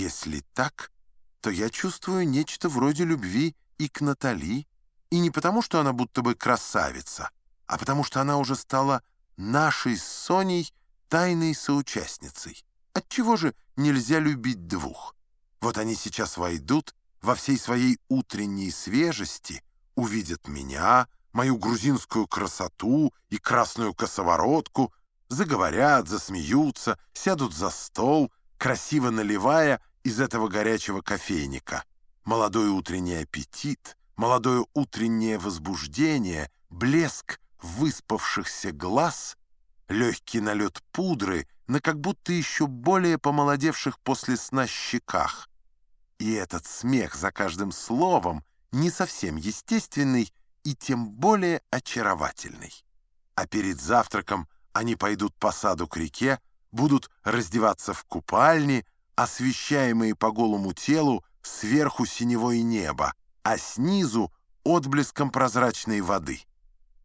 Если так, то я чувствую нечто вроде любви и к Натали, и не потому, что она будто бы красавица, а потому что она уже стала нашей с Соней тайной соучастницей. Отчего же нельзя любить двух? Вот они сейчас войдут во всей своей утренней свежести, увидят меня, мою грузинскую красоту и красную косоворотку, заговорят, засмеются, сядут за стол, красиво наливая из этого горячего кофейника. Молодой утренний аппетит, молодое утреннее возбуждение, блеск выспавшихся глаз, легкий налет пудры на как будто еще более помолодевших после сна щеках. И этот смех за каждым словом не совсем естественный и тем более очаровательный. А перед завтраком они пойдут по саду к реке, будут раздеваться в купальне, освещаемые по голому телу сверху синевое небо, а снизу отблеском прозрачной воды.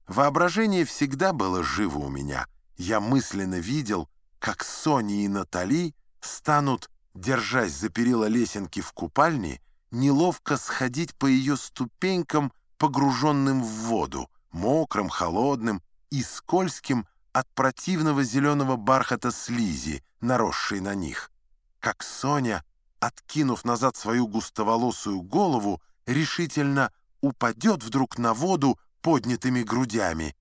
Воображение всегда было живо у меня. Я мысленно видел, как Соня и Натали станут, держась за перила лесенки в купальне, неловко сходить по ее ступенькам, погруженным в воду, мокрым, холодным и скользким от противного зеленого бархата слизи, наросшей на них. Как Соня, откинув назад свою густоволосую голову, решительно упадет вдруг на воду поднятыми грудями,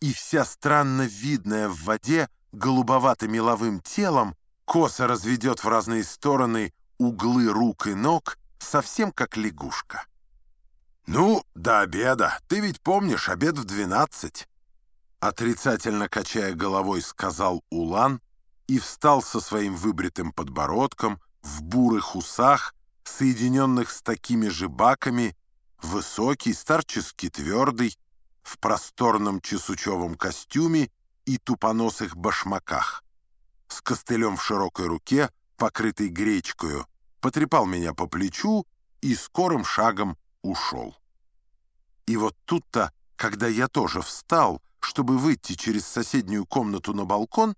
и вся странно видная в воде голубовато-меловым телом косо разведет в разные стороны углы рук и ног, совсем как лягушка. «Ну, до обеда. Ты ведь помнишь, обед в двенадцать?» Отрицательно качая головой, сказал Улан и встал со своим выбритым подбородком в бурых усах, соединенных с такими же баками, высокий, старчески твердый, в просторном чесучевом костюме и тупоносых башмаках. С костылем в широкой руке, покрытой гречкою, потрепал меня по плечу и скорым шагом ушел. И вот тут-то, когда я тоже встал, чтобы выйти через соседнюю комнату на балкон,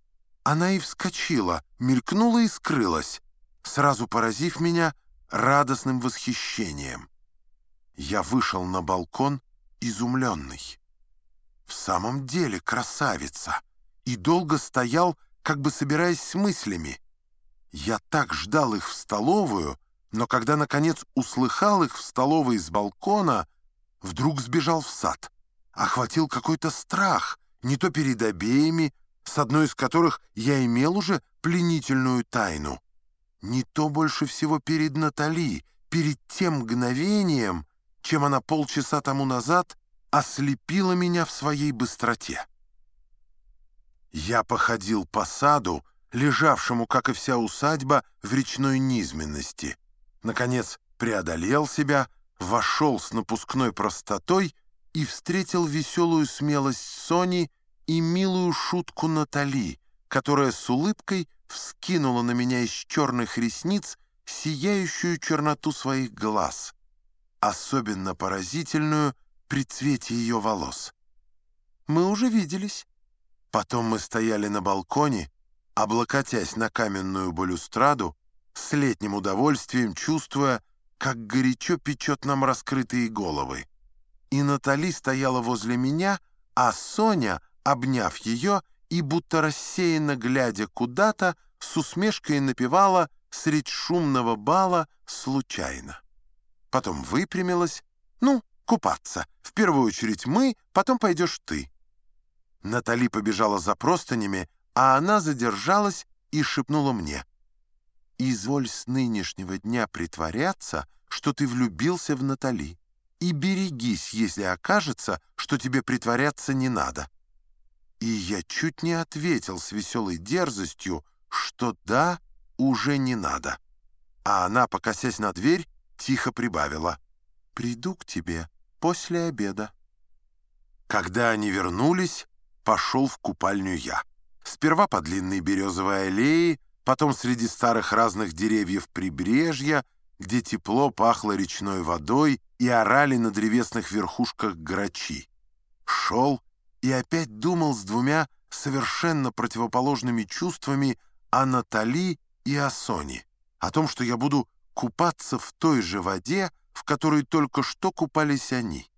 она и вскочила, мелькнула и скрылась, сразу поразив меня радостным восхищением. Я вышел на балкон, изумленный. В самом деле красавица, и долго стоял, как бы собираясь с мыслями. Я так ждал их в столовую, но когда, наконец, услыхал их в столовой с балкона, вдруг сбежал в сад. Охватил какой-то страх, не то перед обеими, с одной из которых я имел уже пленительную тайну, не то больше всего перед Натали, перед тем мгновением, чем она полчаса тому назад ослепила меня в своей быстроте. Я походил по саду, лежавшему, как и вся усадьба, в речной низменности, наконец преодолел себя, вошел с напускной простотой и встретил веселую смелость Сони и милую шутку Натали, которая с улыбкой вскинула на меня из черных ресниц сияющую черноту своих глаз, особенно поразительную при цвете ее волос. Мы уже виделись. Потом мы стояли на балконе, облокотясь на каменную балюстраду, с летним удовольствием чувствуя, как горячо печет нам раскрытые головы. И Натали стояла возле меня, а Соня, обняв ее и будто рассеянно глядя куда-то, с усмешкой напевала средь шумного бала случайно. Потом выпрямилась. «Ну, купаться. В первую очередь мы, потом пойдешь ты». Натали побежала за простынями, а она задержалась и шепнула мне — изволь с нынешнего дня притворяться, что ты влюбился в Натали, и берегись, если окажется, что тебе притворяться не надо». И я чуть не ответил с веселой дерзостью, что да, уже не надо. А она, покосясь на дверь, тихо прибавила. «Приду к тебе после обеда». Когда они вернулись, пошел в купальню я. Сперва по длинной березовой аллее, потом среди старых разных деревьев прибрежья, где тепло пахло речной водой и орали на древесных верхушках грачи. Шел и опять думал с двумя совершенно противоположными чувствами о Натали и о Соне. о том, что я буду купаться в той же воде, в которой только что купались они.